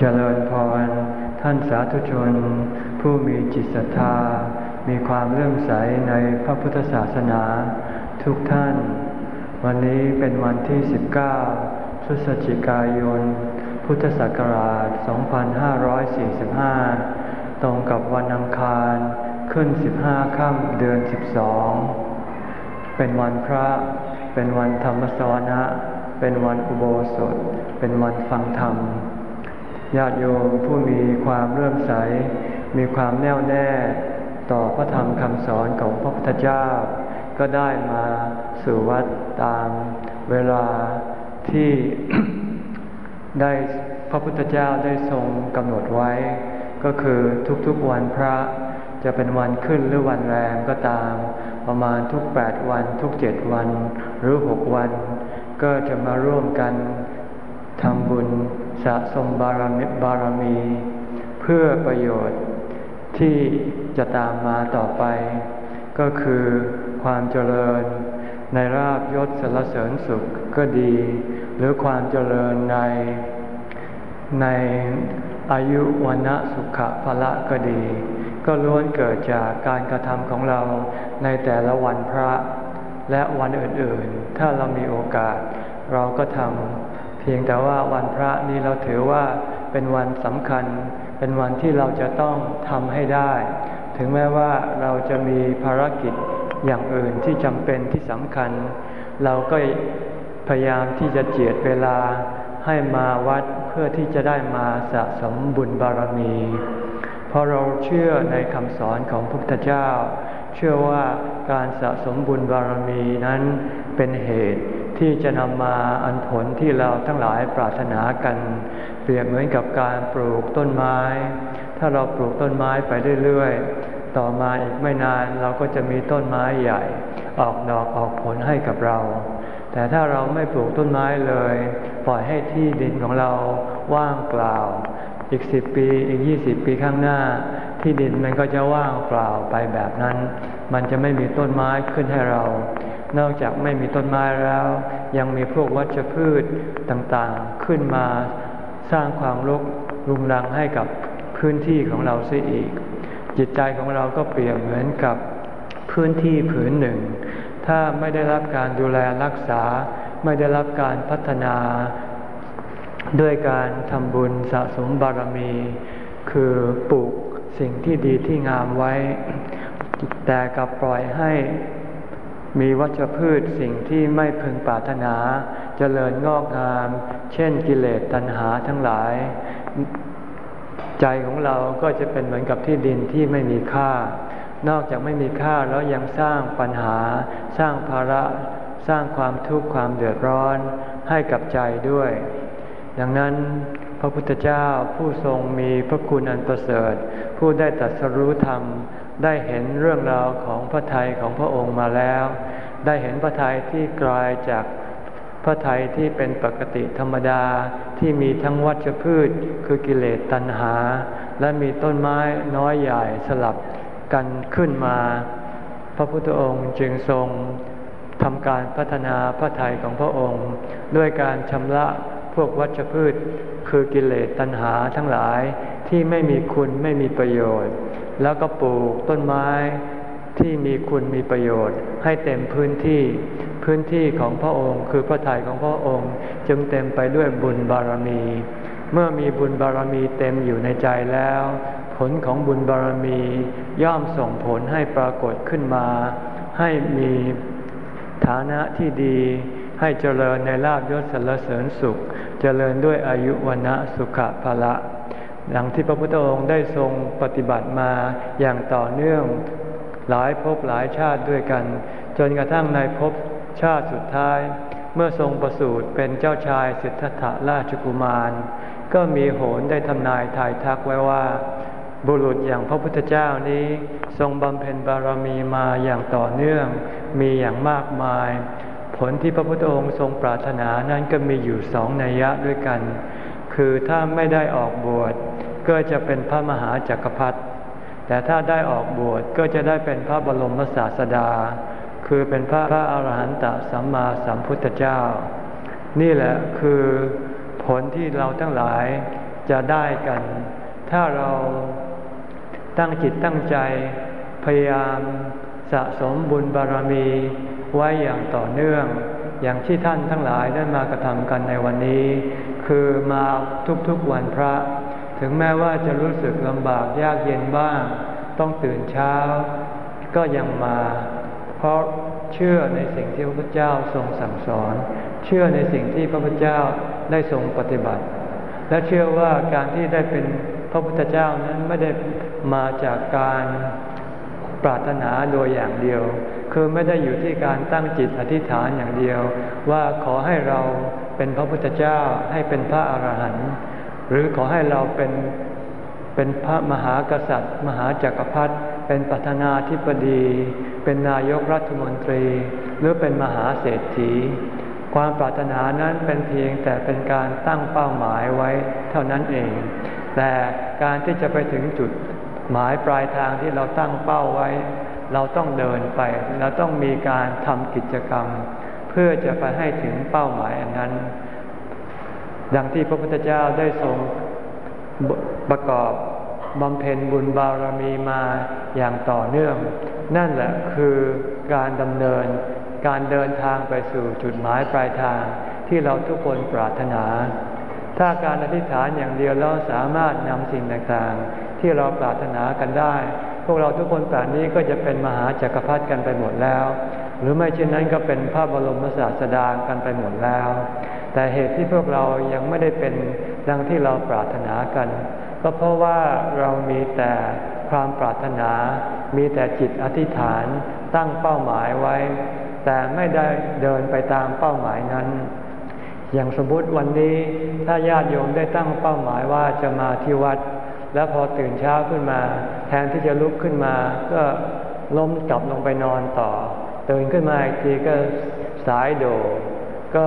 เจริญพร ท่านสาธุชน ผู้มีจิตศรัทธา มีความเลื่อมใสในพระพุทธศาสนา ทุกท่าน วันนี้เป็นวันที่ 19 พฤศจิกายน พุทธศักราช 2545 ตรงกับวันอังคารขึ้น 15 ค่ำเดือน 12 เป็นวันพระ เป็นวันธรรมสวนะ เป็นวันอุโบสถ เป็นวันฟังธรรม ญาติโยมผู้มีความเรื่มใส มีความแน่วแน่ต่อพระธรรมคำสอนของพระพุทธเจ้า ก็ได้มาสู่วัดตามเวลาที่ได้พระพุทธเจ้าได้ทรงกำหนดไว้ ก็คือทุกๆวันพระจะเป็นวันขึ้นหรือวันแรมก็ตาม ประมาณทุกแปดวัน ทุกเจ็ดวัน หรือหกวัน ก็จะมาร่วมกัน ทำบุญสะสมบารมีบารมี เพื่อประโยชน์ที่จะตามมาต่อไป ก็คือความเจริญในราบยศสรรเสริญสุขก็ดี หรือความเจริญในในอายุวันะสุขภละก็ดี ก็ล้วนเกิดจากการกระทำของเราในแต่ละวันพระ และวันอื่นๆ ถ้าเรามีโอกาสเราก็ทำ เพียงแต่ว่าวันพระนี้เราถือว่าเป็นวันสำคัญ เป็นวันที่เราจะต้องทำให้ได้ ถึงแม้ว่าเราจะมีภารกิจอย่างอื่นที่จำเป็นที่สำคัญ เราก็พยายามที่จะเจียดเวลาให้มาวัดเพื่อที่จะได้มาสะสมบุญบารมี เพราะเราเชื่อในคำสอนของพระพุทธเจ้า เชื่อว่า การสะสมบุญบารมีนั้นเป็นเหตุที่จะนำมาอันผลที่เราทั้งหลายปรารถนากัน เปรียบเหมือนกับการปลูกต้นไม้ ถ้าเราปลูกต้นไม้ไปเรื่อยๆ ต่อมาอีกไม่นานเราก็จะมีต้นไม้ใหญ่ ออกดอกออกผลให้กับเรา แต่ถ้าเราไม่ปลูกต้นไม้เลย ปล่อยให้ที่ดินของเราว่างเปล่า อีกสิบปีอีกยี่สิบปีข้างหน้า ที่ดินมันก็จะว่างเปล่าไปแบบนั้น มันจะไม่มีต้นไม้ขึ้นให้เรา นอกจากไม่มีต้นไม้แล้ว ยังมีพวกวัชพืชต่างๆขึ้นมาสร้างความรกรุงรังให้กับพื้นที่ของเราเสียอีก จิตใจของเราก็เปรียบเหมือนกับพื้นที่ผืนหนึ่ง ถ้าไม่ได้รับการดูแลรักษา ไม่ได้รับการพัฒนา ด้วยการทำบุญสะสมบารมี คือปลูกสิ่งที่ดีที่งามไว้ แต่กับปล่อยให้มีวัชพืชสิ่งที่ไม่พึงปรารถนาจเจริญงอกงาม เช่นกิเลสตัณหาทั้งหลาย ใจของเราก็จะเป็นเหมือนกับที่ดินที่ไม่มีค่า นอกจากไม่มีค่าแล้วยังสร้างปัญหา สร้างภาระสร้างความทุกข์ความเดือดร้อนให้กับใจด้วย ดังนั้นพระพุทธเจ้าผู้ทรงมีพระคุณอันประเสริฐ ผู้ได้ตัดสรู้ธรรม ได้เห็นเรื่องราวของพระทัยของพระองค์มาแล้ว ได้เห็นพระทัยที่กลายจากพระทัยที่เป็นปกติธรรมดาที่มีทั้งวัชพืชคือกิเลสตัณหา และมีต้นไม้น้อยใหญ่สลับกันขึ้นมา พระพุทธองค์จึงทรงทำการพัฒนาพระทัยของพระองค์ ด้วยการชำระพวกวัชพืช คือกิเลสตัณหาทั้งหลายที่ไม่มีคุณไม่มีประโยชน์ แล้วก็ปลูกต้นไม้ที่มีคุณมีประโยชน์ ให้เต็มพื้นที่ พื้นที่ของพระองค์ คือพระทัยของพระองค์ จึงเต็มไปด้วยบุญบารมี เมื่อมีบุญบารมีเต็มอยู่ในใจแล้ว ผลของบุญบารมีย่อมส่งผลให้ปรากฏขึ้นมา ให้มีฐานะที่ดี ให้เจริญในลาบยศสรรเสริญสุข เจริญด้วยอายุวันะสุขภาละ ดังที่พระพุทธองค์ได้ทรงปฏิบัติมาอย่างต่อเนื่องหลายภพหลายชาติด้วยกัน จนกระทั่งในภพชาติสุดท้าย เมื่อทรงประสูติเป็นเจ้าชายสิทธัตถราชกุมาร ก็มีโหนได้ทำนายทายทักไว้ว่า บุรุษอย่างพระพุทธเจ้านี้ ทรงบำเพ็ญบารมีมาอย่างต่อเนื่อง มีอย่างมากมาย ผลที่พระพุทธองค์ทรงปรารถนานั้นก็มีอยู่สองนัยยะด้วยกัน คือถ้าไม่ได้ออกบวชก็จะเป็นพระมหาจักรพรรดิแต่ถ้าได้ออกบวชก็จะได้เป็นพระบรมศาสดา คือเป็นพระพระอาหารหันตสัมมาสัมพุทธเจ้า นี่แหละคือผลที่เราทั้งหลายจะได้กัน ถ้าเราตั้งจิตตั้งใจ พยายามสะสมบุญบารมีไว้อย่างต่อเนื่อง อย่างที่ท่านทั้งหลายได้มากระทำกันในวันนี้ คือมาทุกๆวันพระ ถึงแม้ว่าจะรู้สึกลำบากยากเย็นบ้าง ต้องตื่นเช้า ก็ยังมา เพราะเชื่อในสิ่งที่พระพุทธเจ้าทรงสั่งสอน เชื่อในสิ่งที่พระพุทธเจ้าได้ทรงปฏิบัติ และเชื่อว่าการที่ได้เป็นพระพุทธเจ้านั้นไม่ได้มาจากการปรารถนาโดยอย่างเดียว คือไม่ได้อยู่ที่การตั้งจิตอธิษฐานอย่างเดียว ว่าขอให้เรา เป็นพระพุทธเจ้าให้เป็นพระอรหันต์หรือขอให้เราเป็นเป็นพระมหากษัตริย์ มหาจักรพรรดิเป็นประธานาธิบดี เป็นนายกรัฐมนตรี หรือเป็นมหาเศรษฐี ความปรารถนานั้นเป็นเพียงแต่เป็นการตั้งเป้าหมายไว้เท่านั้นเอง แต่การที่จะไปถึงจุดหมายปลายทางที่เราตั้งเป้าไว้ เราต้องเดินไป เราต้องมีการทำกิจกรรม เพื่อจะไปให้ถึงเป้าหมายอันนั้น ดังที่พระพุทธเจ้าได้ทรงประกอบบำเพ็ญบุญบารมีมาอย่างต่อเนื่อง นั่นแหละคือการดำเนินการเดินทางไปสู่จุดหมายปลายทางที่เราทุกคนปรารถนา ถ้าการอธิษฐานอย่างเดียวเราสามารถนำสิ่งต่างๆ ที่เราปรารถนากันได้ พวกเราทุกคนป่านนี้ก็จะเป็นมหาจักรพรรดิกันไปหมดแล้ว หรือไม่เช่นนั้นก็เป็นพระบรมศาสดากันไปหมดแล้ว แต่เหตุที่พวกเรายังไม่ได้เป็นดังที่เราปรารถนากัน ก็เพราะว่าเรามีแต่ความปรารถนา มีแต่จิตอธิษฐานตั้งเป้าหมายไว้ แต่ไม่ได้เดินไปตามเป้าหมายนั้น อย่างสมมติวันนี้ถ้าญาติโยมได้ตั้งเป้าหมายว่าจะมาที่วัด แล้วพอตื่นเช้าขึ้นมา แทนที่จะลุกขึ้นมา ก็ล้มกลับลงไปนอนต่อ ตื่นขึ้นมาอีกทีก็สายโดก็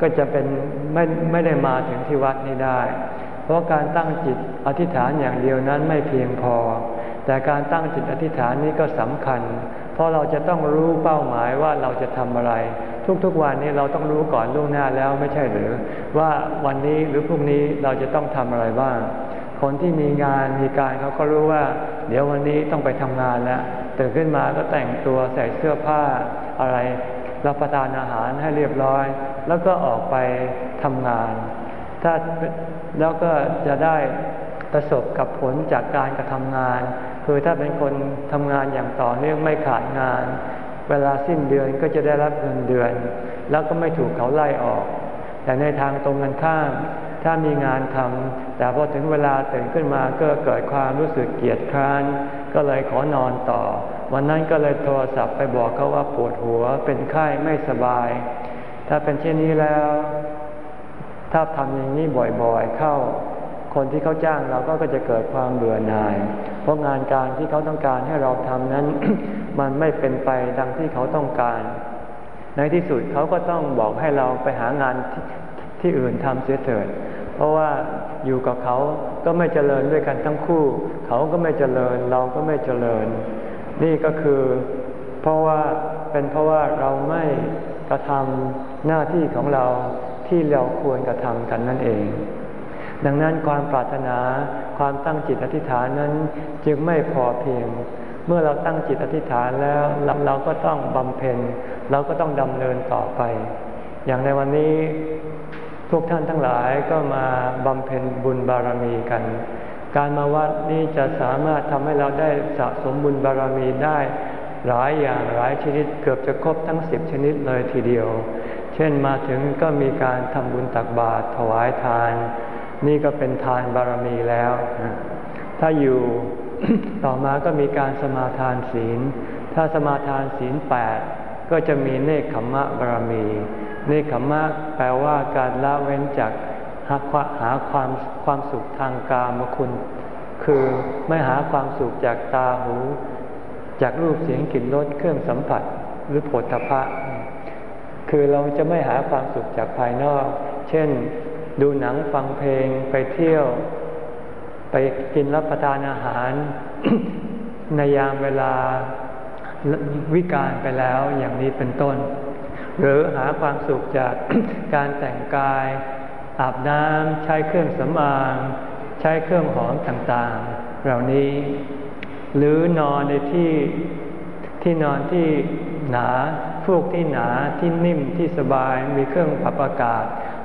ก็จะเป็นไม่ไม่ได้มาถึงที่วัดนี้ได้ เพราะการตั้งจิตอธิษฐานอย่างเดียวนั้นไม่เพียงพอ แต่การตั้งจิตอธิษฐานนี้ก็สำคัญ เพราะเราจะต้องรู้เป้าหมายว่าเราจะทำอะไร ทุกๆวันนี้เราต้องรู้ก่อนล่วงหน้าแล้วไม่ใช่หรือ ว่าวันนี้หรือพรุ่งนี้เราจะต้องทำอะไรบ้าง คนที่มีงานมีการเขาก็รู้ว่า เดี๋ยววันนี้ต้องไปทำงานแล้ว ตื่นขึ้นมาก็แต่งตัวใส่เสื้อผ้าอะไร รับประทานอาหารให้เรียบร้อย แล้วก็ออกไปทำงาน ถ้าแล้วก็จะได้ประสบกับผลจากการกระทำงาน คือถ้าเป็นคนทำงานอย่างต่อเนื่องไม่ขาดงาน เวลาสิ้นเดือนก็จะได้รับเงินเดือน แล้วก็ไม่ถูกเขาไล่ออก แต่ในทางตรงกันข้ามถ้ามีงานทำแต่พอถึงเวลาตื่นขึ้นมาก็เกิดความรู้สึกเกียจคร้าน ก็เลยขอนอนต่อ วันนั้นก็เลยโทรศัพท์ไปบอกเขาว่าปวดหัว เป็นไข้ไม่สบาย ถ้าเป็นเช่นนี้แล้ว ถ้าทำอย่างนี้บ่อยๆ เข้า คนที่เขาจ้างเราก็จะเกิดความเบื่อหน่าย เพราะงานการที่เขาต้องการให้เราทำนั้น มันไม่เป็นไปดังที่เขาต้องการ ในที่สุดเขาก็ต้องบอกให้เราไปหางานที่อื่นทำเสียเถิด เพราะว่า อยู่กับเขาก็ไม่เจริญด้วยกันทั้งคู่ เขาก็ไม่เจริญเราก็ไม่เจริญ นี่ก็คือ เพราะว่าเป็นเพราะว่าเราไม่กระทำหน้าที่ของเราที่เราควรกระทำกันนั่นเอง ดังนั้นความปรารถนาความตั้งจิตอธิษฐานนั้นจึงไม่พอเพียง เมื่อเราตั้งจิตอธิษฐานแล้วเราก็ต้องบำเพ็ญ เราก็ต้องดำเนินต่อไป อย่างในวันนี้ ทุกท่านทั้งหลายก็มาบำเพ็ญบุญบารมีกัน การมาวัดนี้จะสามารถทำให้เราได้สะสมบุญบารมีได้ หลายอย่างหลายชนิดเกือบจะครบทั้งสิบชนิดเลยทีเดียว เช่นมาถึงก็มีการทำบุญตักบาตรถวายทาน นี่ก็เป็นทานบารมีแล้ว ถ้าอยู่ต่อมาก็มีการสมาทานศีล ถ้าสมาทานศีลแปดก็จะมีเนคขมะบารมี เนคขมะแปลว่าการละเว้นจากหาหาความความสุขทางกามคุณ คือไม่หาความสุขจากตาหู จากรูปเสียงกลิ่นรสเครื่องสัมผัสหรือผลทพะ คือเราจะไม่หาความสุขจากภายนอก เช่น ดูหนังฟังเพลงไปเที่ยว ไปกินรับประทานอาหาร ในยามเวลาวิการไปแล้วอย่างนี้เป็นต้น หรือหาความสุขจากการแต่งกาย อาบน้ำใช้เครื่องสำอาง ใช้เครื่องหอมต่างๆ เหล่านี้ หรือนอนในที่ที่นอนที่หนาฟูกที่หนาที่นิ่มที่สบายมีเครื่องปรับอากาศ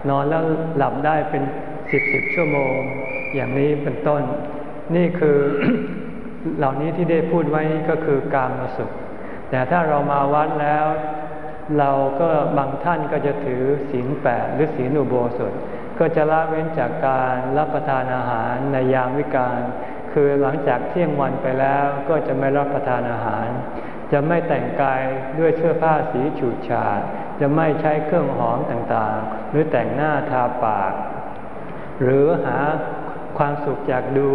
นอนแล้วหลับได้เป็นสิบสิบชั่วโมง อย่างนี้เป็นต้น นี่คือเหล่านี้ที่ได้พูดไว้ก็คือการมาสุข แต่ถ้าเรามาวัดแล้ว เราก็บางท่านก็จะถือศีลแปดหรือศีลอุโบสถ ก็จะละเว้นจากการรับประทานอาหารในยามวิกาลคือหลังจากเที่ยงวันไปแล้วก็จะไม่รับประทานอาหาร จะไม่แต่งกายด้วยเสื้อผ้าสีฉูดฉาดจะไม่ใช้เครื่องหอมต่างๆ หรือแต่งหน้าทาปาก หรือหาความสุขจากดู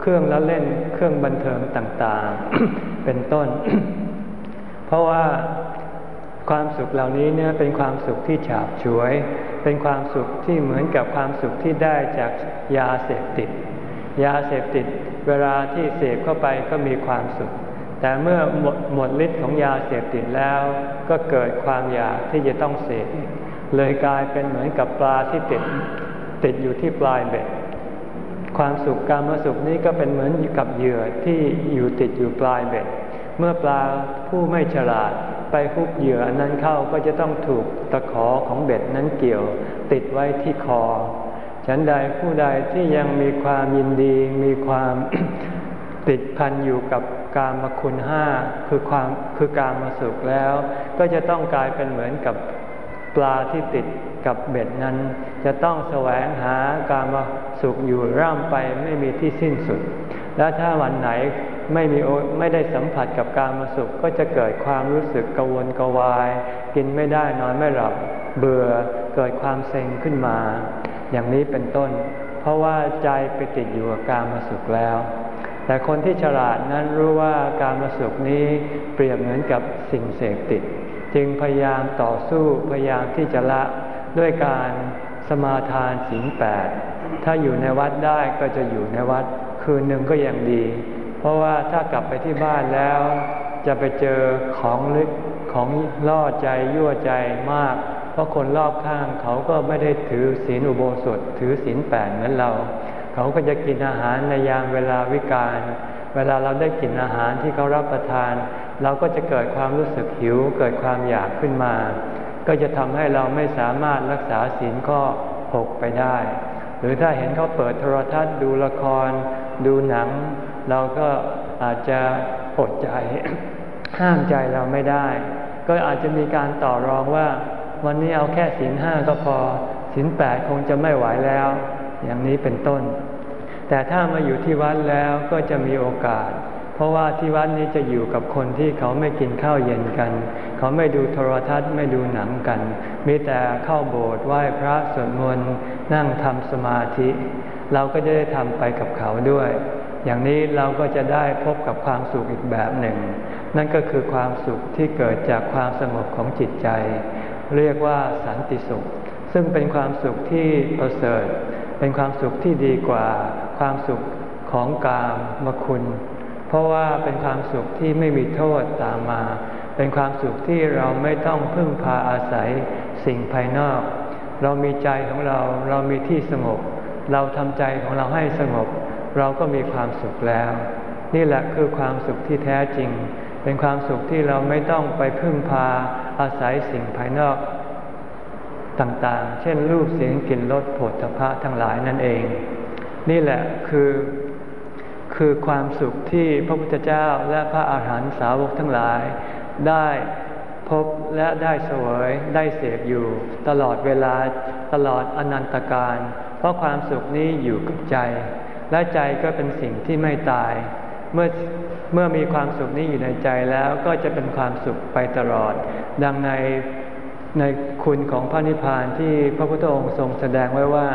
เครื่องละเล่นเครื่องบันเทิงต่างๆ เป็นต้น เพราะว่า ความสุขเหล่านี้เนี่ยเป็นความสุขที่ฉาบฉวย เป็นความสุขที่เหมือนกับความสุขที่ได้จากยาเสพติด ยาเสพติด เวลาที่เสพเข้าไปก็มีความสุข แต่เมื่อหมดหมดฤทธิ์ของยาเสพติดแล้ว ก็เกิดความอยากที่จะต้องเสพเลยกลายเป็นเหมือนกับปลาที่ติดติดอยู่ที่ปลายเบ็ด ความสุขการมาสุขนี้ก็เป็นเหมือนกับเหยื่อที่อยู่ติดอยู่ปลายเบ็ด เมื่อปลาผู้ไม่ฉลาด ไปฮุบเหยื่อนั้นเข้าก็จะต้องถูกตะขอของเบ็ดนั้นเกี่ยว ติดไว้ที่คอ ฉันใดผู้ใดที่ยังมีความยินดีมีความติดพันอยู่กับการมคุณห้าคือความคือการมาสุขแล้ว ก็จะต้องกลายเป็นเหมือนกับปลาที่ติดกับเบ็ดนั้น จะต้องแสวงหาการมาสุขอยู่ร่ำไปไม่มีที่สิ้นสุด และถ้าวันไหน ไม่มีไม่ได้สัมผัสกับการมาสุขก็จะเกิดความรู้สึกกังวลกวาย กินไม่ได้นอนไม่หลับเบื่อเกิดความเซ็งขึ้นมา อย่างนี้เป็นต้น เพราะว่าใจไปติดอยู่กับการมาสุขแล้ว แต่คนที่ฉลาดนั้นรู้ว่าการมาสุขนี้เปรียบเหมือนกับสิ่งเสพติด จึงพยายามต่อสู้พยายามที่จะละด้วยการสมาทานศีลแปดถ้าอยู่ในวัดได้ก็จะอยู่ในวัด คืนหนึ่งก็ยังดี เพราะว่าถ้ากลับไปที่บ้านแล้ว จะไปเจอของลึกของล่อใจยั่วใจมาก เพราะคนรอบข้างเขาก็ไม่ได้ถือศีลอุโบสถ ถือศีลแปดเหมือนเรา เขาก็จะกินอาหารในยามเวลาวิกาลเวลาเราได้กินอาหารที่เขารับประทาน เราก็จะเกิดความรู้สึกหิว เกิดความอยากขึ้นมา ก็จะทำให้เราไม่สามารถรักษาศีลข้อหกไปได้ หรือถ้าเห็นเขาเปิดโทรทัศน์ดูละคร ดูหนัง เราก็อาจจะอดใจ ห้ามใจเราไม่ได้ ก็อาจจะมีการต่อรองว่า วันนี้เอาแค่ศีลห้าก็พอศีลแปดคงจะไม่ไหวแล้ว อย่างนี้เป็นต้น แต่ถ้ามาอยู่ที่วัดแล้วก็จะมีโอกาส เพราะว่าที่วัดนี้จะอยู่กับคนที่เขาไม่กินข้าวเย็นกัน เขาไม่ดูโทรทัศน์ไม่ดูหนังกัน มีแต่เข้าโบสถ์ไหว้พระสวดมนต์นั่งทำสมาธิ เราก็จะได้ทำไปกับเขาด้วย อย่างนี้เราก็จะได้พบกับความสุขอีกแบบหนึ่ง นั่นก็คือความสุขที่เกิดจากความสงบของจิตใจ เรียกว่าสันติสุข ซึ่งเป็นความสุขที่ประเสริฐ เป็นความสุขที่ดีกว่า ความสุขของกามมคุณ เพราะว่าเป็นความสุขที่ไม่มีโทษตามมา เป็นความสุขที่เราไม่ต้องพึ่งพาอาศัยสิ่งภายนอก เรามีใจของเรา เรามีที่สงบ เราทำใจของเราให้สงบ เราก็มีความสุขแล้ว นี่แหละคือความสุขที่แท้จริง เป็นความสุขที่เราไม่ต้องไปพึ่งพาอาศัยสิ่งภายนอกต่างๆ เช่นรูปเสียงกลิ่นรสผลทพะทั้งหลายนั่นเอง นี่แหละคือคือความสุขที่พระพุทธเจ้าและพระอาหารหันตสาวกทั้งหลาย ได้พบและได้เสวยได้เสพอยู่ ตลอดเวลาตลอดอนันตการ เพราะความสุขนี้อยู่กับใจ และใจก็เป็นสิ่งที่ไม่ตาย เมื่อเมื่อมีความสุขนี้อยู่ในใจแล้วก็จะเป็นความสุขไปตลอด ดังในในคุณของพระนิพพานที่พระพุทธองค์ทรงแสดงไว้ว่า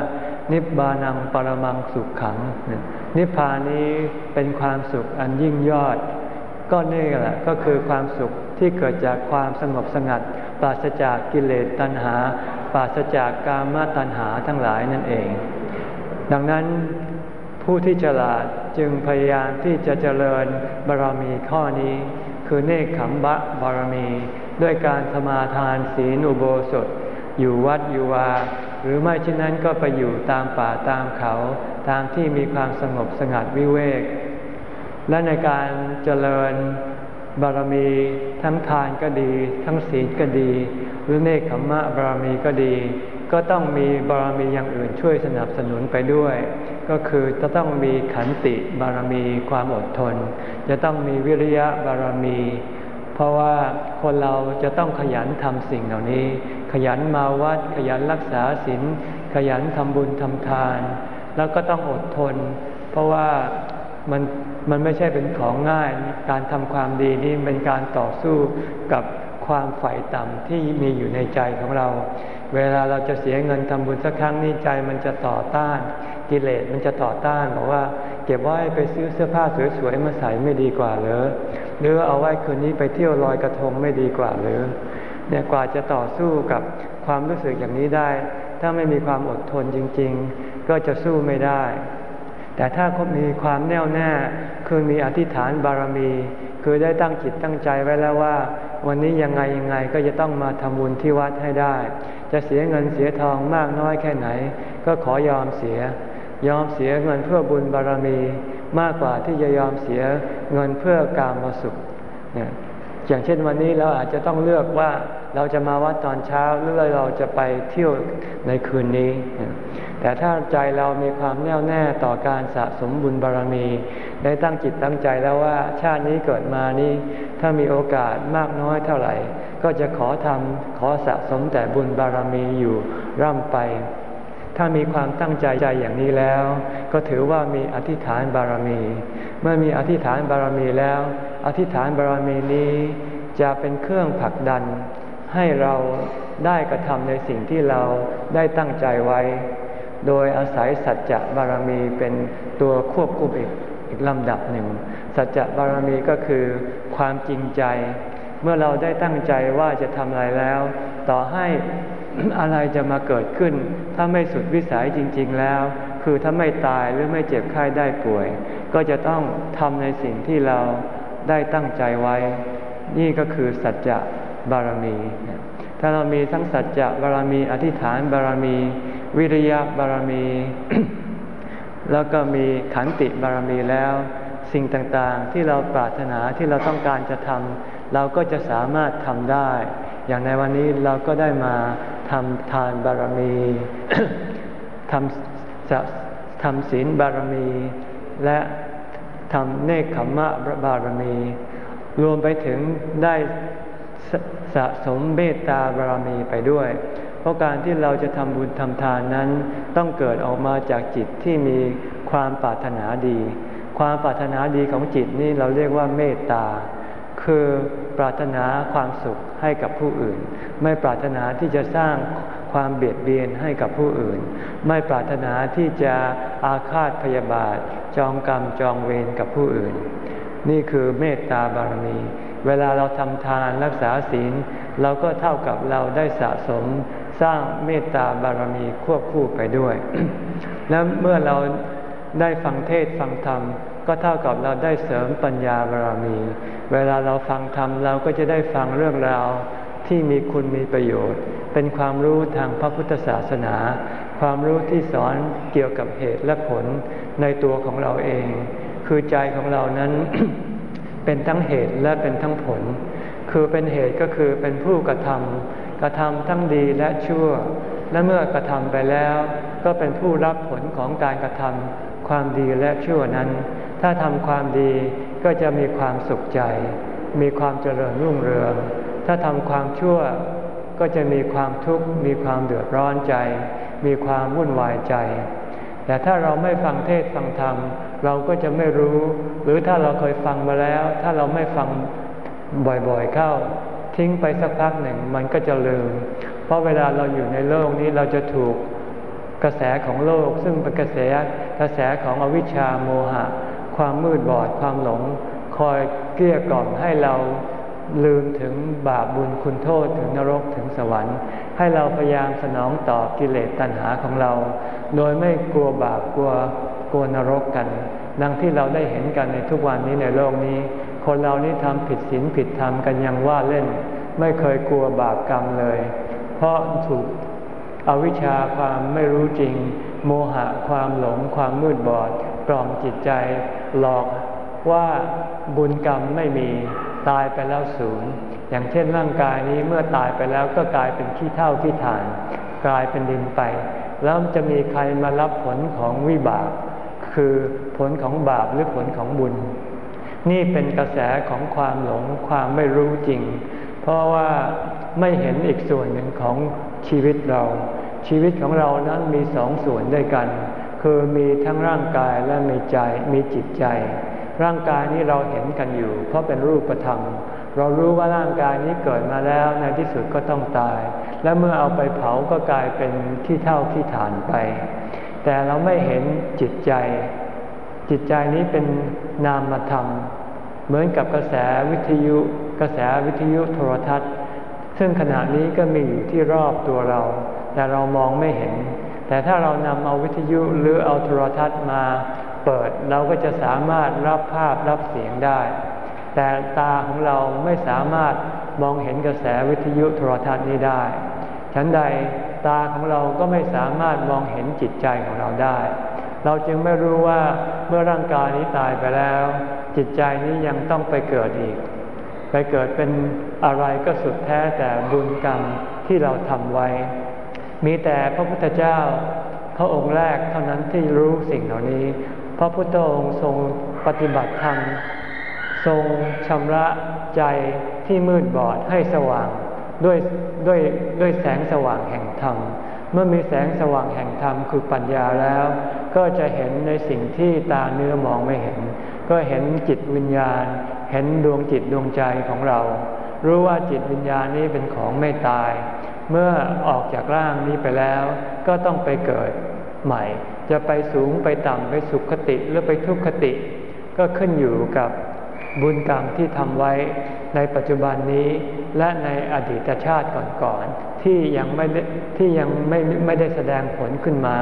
นิบานังปรมังสุขขัง นิพพานนี้เป็นความสุขอันยิ่งยอด ก็นี่แหละก็คือความสุขที่เกิดจากความสงบสงัด ปราศจากกิเลสตัณหา ปราศจากกามตัณหาทั้งหลายนั่นเอง ดังนั้น ผู้ที่ฉลาดจึงพยายามที่จะเจริญบารมีข้อนี้ คือเนคขมบะบารมี ด้วยการสมาทานศีลอุโบสถ อยู่วัดอยู่วา หรือไม่เช่นนั้นก็ไปอยู่ตามป่าตามเขา ตามที่มีความสงบสงัดวิเวก และในการเจริญบารมีทั้งทานก็ดี ทั้งศีลก็ดี หรือเนคขมมะบารมีก็ดี ก็ต้องมีบารมีอย่างอื่นช่วยสนับสนุนไปด้วย ก็คือจะต้องมีขันติบารมีความอดทน จะต้องมีวิริยะบารมี เพราะว่าคนเราจะต้องขยันทำสิ่งเหล่านี้ ขยันมาวัด ขยันรักษาศีลขยันทำบุญทำทาน แล้วก็ต้องอดทน เพราะว่ามันมันไม่ใช่เป็นของง่าย การทำความดีนี่เป็นการต่อสู้กับความฝ่ายต่ำที่มีอยู่ในใจของเรา เวลาเราจะเสียเงินทำบุญสักครั้งนี่ใจมันจะต่อต้าน กิเลสมันจะต่อต้านบอกว่าเก็บไว้ไปซื้อเสื้อผ้าสวยๆมาใส่ไม่ดีกว่าหรือหรือเอาไว้คืนนี้ไปเที่ยวลอยกระทงไม่ดีกว่าหรือเนี่ยกว่าจะต่อสู้กับความรู้สึกอย่างนี้ได้ ถ้าไม่มีความอดทนจริง ๆ ก็จะสู้ไม่ได้ แต่ถ้ามีความแน่วแน่คือมีอธิษฐานบารมี คือได้ตั้งจิตตั้งใจไว้แล้วว่า วันนี้ยังไงยังไงก็จะต้องมาทำบุญที่วัดให้ได้ จะเสียเงินเสียทองมากน้อยแค่ไหน ก็ขอยอมเสีย ยอมเสียเงินเพื่อบุญบารมี มากกว่าที่จะยอมเสียเงินเพื่อการมาสุขเนี่ยอย่างเช่นวันนี้เราอาจจะต้องเลือกว่าเราจะมาวัดตอนเช้าหรือเราจะไปเที่ยวในคืนนี้ แต่ถ้าใจเรามีความแน่วแน่ต่อการสะสมบุญบารรมี ได้ตั้งจิตตั้งใจแล้วว่าชาตินี้เกิดมานี้ ถ้ามีโอกาสมากน้อยเท่าไหร่ ก็จะขอทำขอสะสมแต่บุญบารมีอยู่ร่ำไป ถ้ามีความตั้งใจใจอย่างนี้แล้ว ก็ถือว่ามีอธิษฐานบารมี เมื่อมีอธิษฐานบารมีแล้ว อธิษฐานบารมีนี้จะเป็นเครื่องผลักดัน ให้เราได้กระทำในสิ่งที่เราได้ตั้งใจไว้ โดยอาศัยสัจจะบารมีเป็นตัวควบคุมอีก ลำดับหนึ่ง สัจจะบารมีก็คือความจริงใจ เมื่อเราได้ตั้งใจว่าจะทำอะไรแล้ว ต่อให้อะไรจะมาเกิดขึ้น ถ้าไม่สุดวิสัยจริง ๆแล้ว คือถ้าไม่ตายหรือไม่เจ็บไข้ได้ป่วย ก็จะต้องทำในสิ่งที่เราได้ตั้งใจไว้ นี่ก็คือสัจจะบารมี ถ้าเรามีทั้งสัจจะบารมี อธิษฐานบารมี วิริยะบารมี แล้วก็มีขันติบารมีแล้ว สิ่งต่างๆที่เราปรารถนาที่เราต้องการจะทำเราก็จะสามารถทำได้ อย่างในวันนี้เราก็ได้มาทำทานบารมีทำทำศีลบารมี และทำเนคขมะบารมี รวมไปถึงได้สะสมเมตตาบารมีไปด้วย เพราะการที่เราจะทำบุญทำทานนั้น ต้องเกิดออกมาจากจิตที่มีความปรารถนาดี ความปรารถนาดีของจิตนี่เราเรียกว่าเมตตา คือปรารถนาความสุขให้กับผู้อื่น ไม่ปรารถนาที่จะสร้างความเบียดเบียนให้กับผู้อื่น ไม่ปรารถนาที่จะอาฆาตพยาบาท จองกรรมจองเวรกับผู้อื่น นี่คือเมตตาบารมี เวลาเราทำทานรักษาศีล เราก็เท่ากับเราได้สะสม สร้างเมตตาบารมีควบคู่ไปด้วย และเมื่อเราได้ฟังเทศฟังธรรม ก็เท่ากับเราได้เสริมปัญญาบารมี เวลาเราฟังธรรมเราก็จะได้ฟังเรื่องราวที่มีคุณมีประโยชน์ เป็นความรู้ทางพระพุทธศาสนา ความรู้ที่สอนเกี่ยวกับเหตุและผลในตัวของเราเอง คือใจของเรานั้นเป็นทั้งเหตุและเป็นทั้งผล คือเป็นเหตุก็คือเป็นผู้กระทำ กระทำทั้งดีและชั่ว และเมื่อกระทำไปแล้ว ก็เป็นผู้รับผลของการกระทำความดีและชั่วนั้น ถ้าทำความดีก็จะมีความสุขใจ มีความเจริญรุ่งเรือง ถ้าทำความชั่วก็จะมีความทุกข์ มีความเดือดร้อนใจ มีความวุ่นวายใจ แต่ถ้าเราไม่ฟังเทศฟังธรรม เราก็จะไม่รู้ หรือถ้าเราเคยฟังมาแล้ว ถ้าเราไม่ฟังบ่อยๆเข้า ทิ้งไปสักพักหนึ่งมันก็จะลืม เพราะเวลาเราอยู่ในโลกนี้เราจะถูกกระแสของโลก ซึ่งเป็นกระแสกระแสของอวิชชาโมหะ ความมืดบอดความหลง คอยเกลี้ยกล่อมให้เราลืมถึงบาปบุญคุณโทษถึงนรกถึงสวรรค์ ให้เราพยายามสนองตอบกิเลสตัณหาของเรา โดยไม่กลัวบาปกลัวกลัวนรกกัน ดังที่เราได้เห็นกันในทุกวันนี้ในโลกนี้ คนเรานี่ทำผิดศีลผิดธรรมกันยังว่าเล่น ไม่เคยกลัวบาปกรรมเลย เพราะถูกอวิชชาความไม่รู้จริง โมหะความหลงความมืดบอดกล่อมจิตใจ หลอกว่าบุญกรรมไม่มีตายไปแล้วศูนย์อย่างเช่นร่างกายนี้เมื่อตายไปแล้วก็กลายเป็นขี้เท่าขี้ฐาน กลายเป็นดินไป แล้วจะมีใครมารับผลของวิบาก คือผลของบาปหรือผลของบุญ นี่เป็นกระแสของความหลงความไม่รู้จริง เพราะว่าไม่เห็นอีกส่วนหนึ่งของชีวิตเรา ชีวิตของเรานั้นมีสองส่วนด้วยกัน คือมีทั้งร่างกายและมีใจมีจิตใจ ร่างกายนี้เราเห็นกันอยู่ เพราะเป็นรูปธรรม เรารู้ว่าร่างกายนี้เกิดมาแล้วในที่สุดก็ต้องตาย และเมื่อเอาไปเผาก็กลายเป็นที่เท่าที่ฐานไป แต่เราไม่เห็นจิตใจ จิตใจนี้เป็นนามธรรม เหมือนกับกระแสวิทยุ กระแสวิทยุโทรทัศน์ ซึ่งขณะนี้ก็มีอยู่ที่รอบตัวเรา แต่เรามองไม่เห็น แต่ถ้าเรานำเอาวิทยุหรือเอาโทรทัศน์มาเปิดเราก็จะสามารถรับภาพรับเสียงได้ แต่ตาของเราไม่สามารถมองเห็นกระแสวิทยุโทรทัศน์นี้ได้ ฉันใดตาของเราก็ไม่สามารถมองเห็นจิตใจของเราได้ เราจึงไม่รู้ว่าเมื่อร่างกายนี้ตายไปแล้ว จิตใจนี้ยังต้องไปเกิดอีก ไปเกิดเป็นอะไรก็สุดแท้แต่บุญกรรมที่เราทำไว้ มีแต่พระพุทธเจ้าพระองค์แรกเท่านั้นที่รู้สิ่งเหล่านี้ พระพุทธองค์ทรงปฏิบัติธรรมทรงชำระใจที่มืดบอดให้สว่างด้วยด้วยด้วยแสงสว่างแห่งธรรม เมื่อมีแสงสว่างแห่งธรรมคือปัญญาแล้ว ก็จะเห็นในสิ่งที่ตาเนื้อมองไม่เห็น ก็เห็นจิตวิญญาณ เห็นดวงจิตดวงใจของเรา รู้ว่าจิตวิญญาณนี้เป็นของไม่ตาย เมื่อออกจากร่างนี้ไปแล้ว ก็ต้องไปเกิดใหม่ จะไปสูงไปต่ำไปสุขคติหรือไปทุกขติ ก็ขึ้นอยู่กับบุญกรรมที่ทำไว้ในปัจจุบันนี้และในอดีตชาติก่อนๆที่ยังไม่ที่ยังไม่ไม่ได้แสดงผลขึ้นมา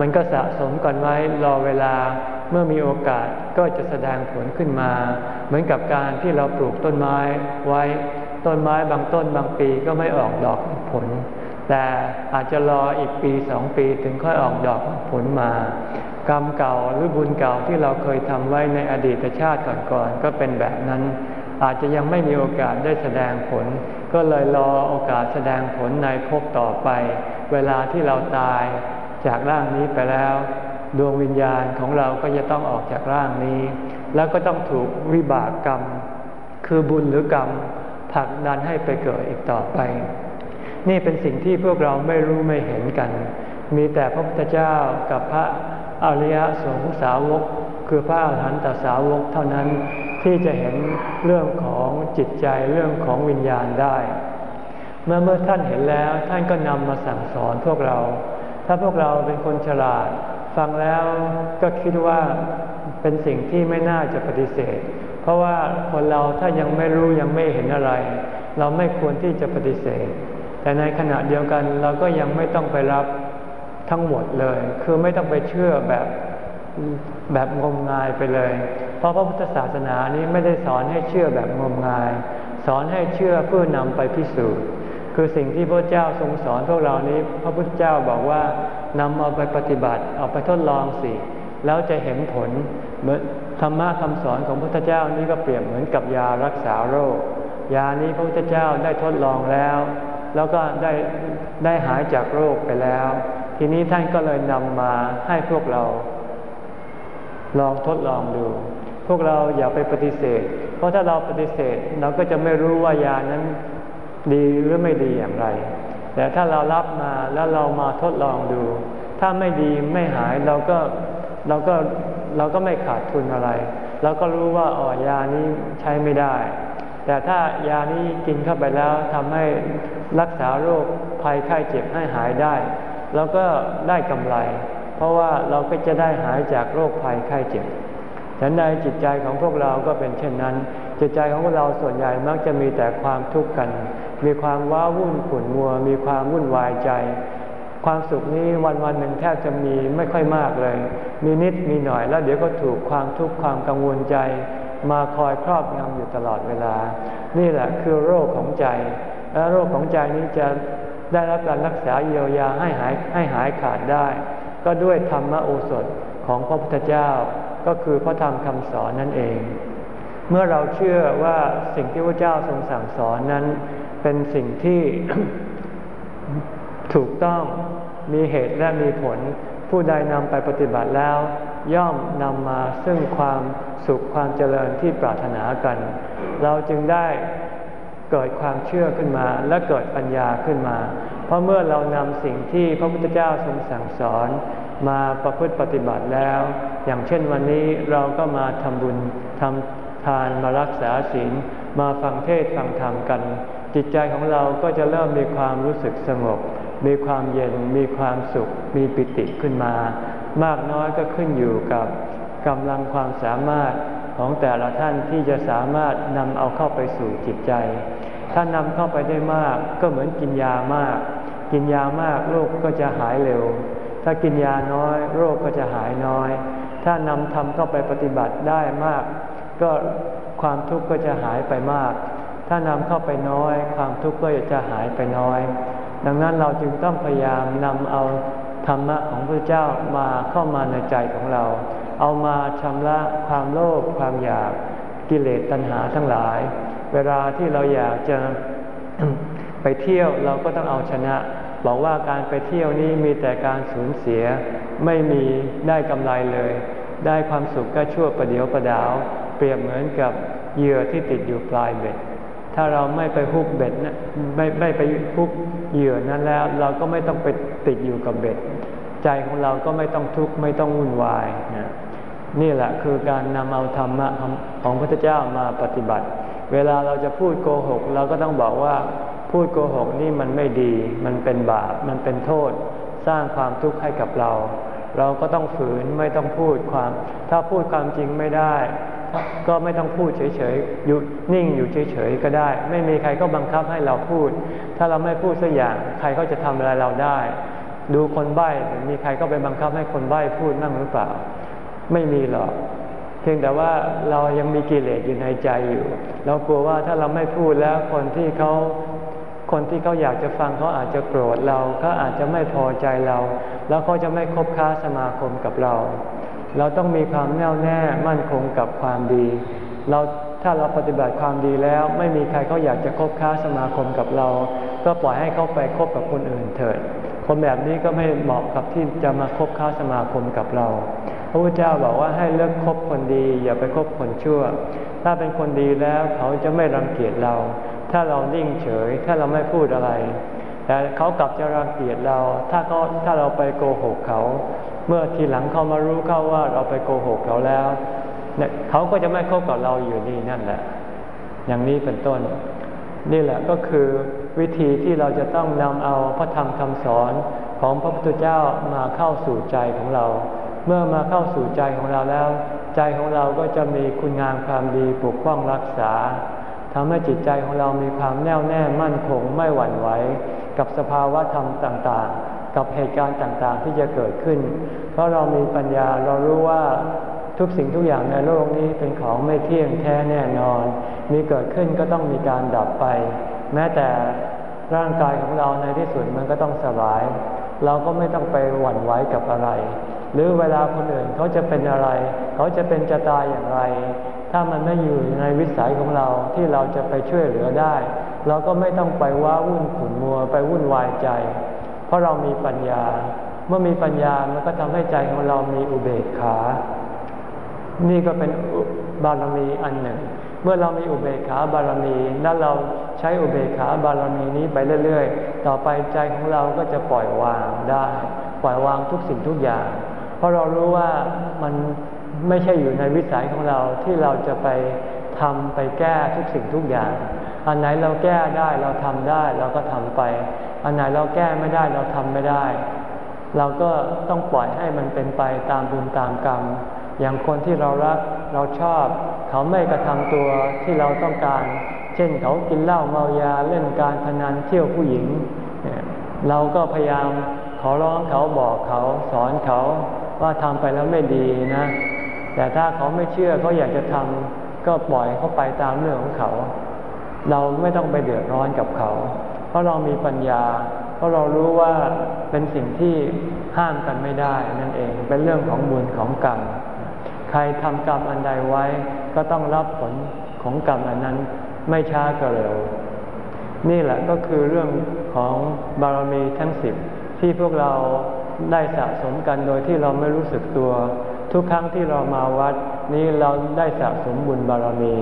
มันก็สะสมกันไว้รอเวลาเมื่อมีโอกาสก็จะแสดงผลขึ้นมา เหมือนกับการที่เราปลูกต้นไม้ไว้ ต้นไม้บางต้นบางปีก็ไม่ออกดอกผล แต่อาจจะรออีกปีสองปีถึงค่อยออกดอกผลมากรรมเก่าหรือบุญเก่าที่เราเคยทำไว้ในอดีตชาติก่อนๆก็เป็นแบบนั้น อาจจะยังไม่มีโอกาสได้แสดงผล ก็เลยรอโอกาสแสดงผลในภพต่อไป เวลาที่เราตาย จากร่างนี้ไปแล้ว ดวงวิญญาณของเราก็จะต้องออกจากร่างนี้ แล้วก็ต้องถูกวิบากกรรม คือบุญหรือกรรมผลักดันให้ไปเกิดอีกต่อไป นี่เป็นสิ่งที่พวกเราไม่รู้ไม่เห็นกัน มีแต่พระพุทธเจ้ากับพระอริยสงสาวก คือพระอาหารหันตสาวกเท่านั้นที่จะเห็นเรื่องของจิตใจเรื่องของวิญญาณได้ เมื่อเมื่อท่านเห็นแล้วท่านก็นำมาสั่งสอนพวกเรา ถ้าพวกเราเป็นคนฉลาด ฟังแล้วก็คิดว่าเป็นสิ่งที่ไม่น่าจะปฏิเสธ เพราะว่าคนเราถ้ายังไม่รู้ยังไม่เห็นอะไร เราไม่ควรที่จะปฏิเสธ แต่ในขณะเดียวกันเราก็ยังไม่ต้องไปรับทั้งหมดเลย คือไม่ต้องไปเชื่อแบบแบบงมงายไปเลย เพราะพระพุทธศาสนานี้ไม่ได้สอนให้เชื่อแบบงมงาย สอนให้เชื่อเพื่อนำไปพิสูจน์ คือสิ่งที่พระเจ้าทรงสอนพวกเรานี้ พระพุทธเจ้าบอกว่านำเอาไปปฏิบัติเอาไปทดลองสิแล้วจะเห็นผลเหมือนธรรมะคำสอนของพระพุทธเจ้านี้ก็เปรียบเหมือนกับยารักษาโรค ยานี้พระพุทธเจ้าได้ทดลองแล้ว แล้วก็ได้ได้หายจากโรคไปแล้ว ทีนี้ท่านก็เลยนำมาให้พวกเรา ลองทดลองดู พวกเราอย่าไปปฏิเสธ เพราะถ้าเราปฏิเสธเราก็จะไม่รู้ว่ายานั้น ดีหรือไม่ดีอย่างไร แต่ถ้าเรารับมาแล้วเรามาทดลองดู ถ้าไม่ดีไม่หายเราก็เราก็เราก็ไม่ขาดทุนอะไร เราก็รู้ว่าอ๋อยานี้ใช้ไม่ได้ แต่ถ้ายานี้กินเข้าไปแล้วทำให้รักษาโรคภัยไข้เจ็บให้หายได้เราก็ได้กำไร เพราะว่าเราก็จะได้หายจากโรคภัยไข้เจ็บฉันใดจิตใจของพวกเราก็เป็นเช่นนั้น จิตใจของพวกเราส่วนใหญ่มักจะมีแต่ความทุกข์กัน มีความว้าวุ่นขุ่นมัว มีความวุ่นวายใจ ความสุขนี้วันวันหนึ่งแทบจะมีไม่ค่อยมากเลย มีนิดมีหน่อยแล้วเดี๋ยวก็ถูกความทุกข์ความกังวลใจ มาคอยครอบงำอยู่ตลอดเวลา นี่แหละคือโรคของใจ และโรคของใจนี้จะได้รับการรักษาเยียวยาให้หายให้หายขาดได้ ก็ด้วยธรรมโอสถของพระพุทธเจ้า ก็คือพระธรรมคำสอนนั่นเอง เมื่อเราเชื่อว่าสิ่งที่พระเจ้าทรงสั่งสอนนั้น เป็นสิ่งที่ถูกต้องมีเหตุและมีผล ผู้ใดนำไปปฏิบัติแล้ว ย่อมนำมาซึ่งความสุขความเจริญที่ปรารถนากัน เราจึงได้เกิดความเชื่อขึ้นมาและเกิดปัญญาขึ้นมา เพราะเมื่อเรานำสิ่งที่พระพุทธเจ้าทรงสั่งสอน มาประพฤติปฏิบัติแล้ว อย่างเช่นวันนี้เราก็มาทำบุญทำทานมารักษาศีลมาฟังเทศฟังธรรมกัน จิตใจของเราก็จะเริ่มมีความรู้สึกสงบ มีความเย็น มีความสุข มีปิติขึ้นมา มากน้อยก็ขึ้นอยู่กับกำลังความสามารถของแต่ละท่านที่จะสามารถนำเอาเข้าไปสู่จิตใจ ถ้านำเข้าไปได้มากก็เหมือนกินยามาก กินยามากโรคก็จะหายเร็ว ถ้ากินยาน้อย โรคก็จะหายน้อย ถ้านำทำเข้าไปปฏิบัติได้มาก ก็ความทุกข์ก็จะหายไปมาก ถ้านำเข้าไปน้อย ความทุกข์ก็จะหายไปน้อย ดังนั้นเราจึงต้องพยายามนำเอาธรรมะของพระเจ้ามาเข้ามาในใจของเรา เอามาชำระความโลภความอยากกิเลสตัณหาทั้งหลาย เวลาที่เราอยากจะไปเที่ยวเราก็ต้องเอาชนะ บอกว่าการไปเที่ยวนี้มีแต่การสูญเสีย ไม่มีได้กำไรเลย ได้ความสุขก็ชั่วประเดียวประดาว เปรียบเหมือนกับเหยื่อที่ติดอยู่ปลายเบ็ด ถ้าเราไม่ไปฮุกเบ็ดนะไม่ไม่ไปฮุกเหยื่อนั้นแล้ว เราก็ไม่ต้องไปติดอยู่กับเบ็ด ใจของเราก็ไม่ต้องทุกข์ไม่ต้องวุ่นวายนะนี่แหละคือการนำเอาธรรมะของพระพุทธเจ้ามาปฏิบัติ เวลาเราจะพูดโกหก เราก็ต้องบอกว่าพูดโกหกนี่มันไม่ดี มันเป็นบาป มันเป็นโทษ สร้างความทุกข์ให้กับเรา เราก็ต้องฝืนไม่ต้องพูดความ ถ้าพูดความจริงไม่ได้ ก็ไม่ต้องพูดเฉยๆอยู่นิ่งอยู่เฉยๆก็ได้ ไม่มีใครก็บังคับให้เราพูด ถ้าเราไม่พูดสักอย่าง ใครก็จะทำอะไรเราได้ ดูคนใบ้มีใครก็ไปบังคับให้คนใบ้พูดนั่งหรือเปล่า ไม่มีหรอกเพียงแต่ว่าเรายังมีกิเลสอยู่ในใจอยู่ เรากลัวว่าถ้าเราไม่พูดแล้วคนที่เขาคนที่เขาอยากจะฟังเขาอาจจะโกรธเราเขาอาจจะไม่พอใจเรา แล้วเขาจะไม่คบค้าสมาคมกับเรา เราต้องมีความแน่วแน่มั่นคงกับความดี เราถ้าเราปฏิบัติความดีแล้ว ไม่มีใครเขาอยากจะคบค้าสมาคมกับเรา ก็ปล่อยให้เขาไปคบกับคนอื่นเถิด คนแบบนี้ก็ไม่เหมาะกับที่จะมาคบค้าสมาคมกับเรา พระพุทธเจ้าบอกว่าให้เลิกคบคนดี อย่าไปคบคนชั่ว ถ้าเป็นคนดีแล้วเขาจะไม่รังเกียจเรา ถ้าเรานิ่งเฉย ถ้าเราไม่พูดอะไร แต่เขากลับจะรังเกียจเรา ถ้าเขาถ้าเราไปโกหกเขา เมื่อทีหลังเขามารู้เข้าว่าเราไปโกหกเขาแล้วเขาก็จะไม่คบกับเราอยู่นี่นั่นแหละ อย่างนี้เป็นต้น นี่แหละก็คือวิธีที่เราจะต้องนำเอาพระธรรมคำสอนของพระพุทธเจ้ามาเข้าสู่ใจของเรา เมื่อมาเข้าสู่ใจของเราแล้ว ใจของเราก็จะมีคุณงามความดีปกป้องรักษาทำให้จิตใจของเรามีความแน่วแน่มั่นคงไม่หวั่นไหวกับสภาวะธรรมต่างๆ กับเหตุการณ์ต่างๆ ที่จะเกิดขึ้น เพราะเรามีปัญญาเรารู้ว่าทุกสิ่งทุกอย่างในโลกนี้เป็นของไม่เที่ยงแท้แน่นอน มีเกิดขึ้นก็ต้องมีการดับไป แม้แต่ร่างกายของเราในที่สุดมันก็ต้องสลาย เราก็ไม่ต้องไปหวั่นไหวกับอะไร หรือเวลาคนอื่นเขาจะเป็นอะไร เขาจะเป็นจะตายอย่างไร ถ้ามันไม่อยู่ในวิสัยของเราที่เราจะไปช่วยเหลือได้ เราก็ไม่ต้องไปว่าวุ่นขุนมัวไปวุ่นวายใจ ราะเรามีปัญญา เมื่อมีปัญญามันก็ทำให้ใจของเรามีอุเบกขา นี่ก็เป็นบารมีอันหนึ่ง เมื่อเรามีอุเบกขาบารมีแล้วเราใช้อุเบกขาบารมีนี้ไปเรื่อยๆ ต่อไปใจของเราก็จะปล่อยวางได้ ปล่อยวางทุกสิ่งทุกอย่าง เพราะเรารู้ว่ามันไม่ใช่อยู่ในวิสัยของเราที่เราจะไปทำไปแก้ทุกสิ่งทุกอย่าง อันไหนเราแก้ได้เราทำได้เราก็ทำไป อันไหนเราแก้ไม่ได้เราทำไม่ได้ เราก็ต้องปล่อยให้มันเป็นไปตามบุญตามกรรม อย่างคนที่เรารักเราชอบ เขาไม่กระทำตัวที่เราต้องการ เช่นเขากินเหล้าเมายาเล่นการพนันเที่ยวผู้หญิง เราก็พยายามขอร้องเขาบอกเขาสอนเขาว่าทำไปแล้วไม่ดีนะ แต่ถ้าเขาไม่เชื่อเขาอยากจะทำก็ปล่อยเขาไปตามเรื่องของเขา เราไม่ต้องไปเดือดร้อนกับเขา เพราะเรามีปัญญา เพราะเรารู้ว่าเป็นสิ่งที่ห้ามกันไม่ได้นั่นเอง เป็นเรื่องของบุญของกรรม ใครทำกรรมอันใดไว้ ก็ต้องรับผลของกรรมอันนั้นไม่ช้าก็เร็ว นี่แหละก็คือเรื่องของบารมีทั้งสิบที่พวกเราได้สะสมกันโดยที่เราไม่รู้สึกตัว ทุกครั้งที่เรามาวัดนี้เราได้สะสมบุญบารมี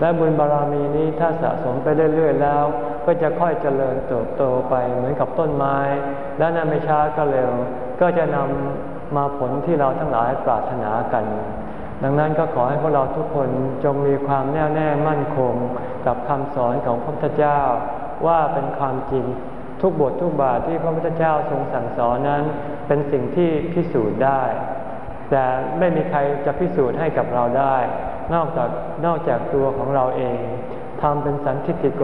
และบุญบารมีนี้ถ้าสะสมไปเรื่อยๆแล้ว ก็จะค่อยเจริญเติบโตไปเหมือนกับต้นไม้ และนั้นไม่ช้าก็เร็ว ก็จะนำมาผลที่เราทั้งหลายปรารถนากัน ดังนั้นก็ขอให้พวกเราทุกคนจงมีความแน่วแน่มั่นคง กับคำสอนของพระพุทธเจ้าว่าเป็นความจริงทุกบททุกบาทที่พระพุทธเจ้าทรงสั่งสอนนั้น เป็นสิ่งที่พิสูจน์ได้ แต่ไม่มีใครจะพิสูจน์ให้กับเราได้ นอกจากนอกจากตัวของเราเองทำเป็นสันทิติโก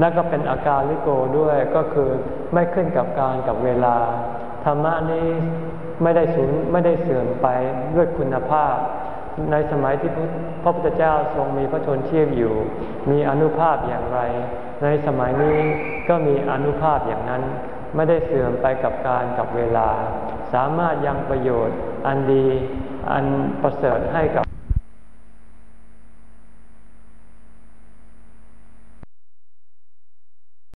และก็เป็นอาการลิโกด้วยก็คือไม่ขึ้นกับการกับเวลา ธรรมะนี้ไม่ได้สูญไม่ได้เสื่อมไปด้วยคุณภาพ ในสมัยที่พระพุทธเจ้าทรงมีพระชนชีพอยู่ มีอนุภาพอย่างไร ในสมัยนี้ก็มีอนุภาพอย่างนั้น ไม่ได้เสื่อมไปกับการกับเวลา สามารถยังประโยชน์อันดีอันประเสริฐให้กับ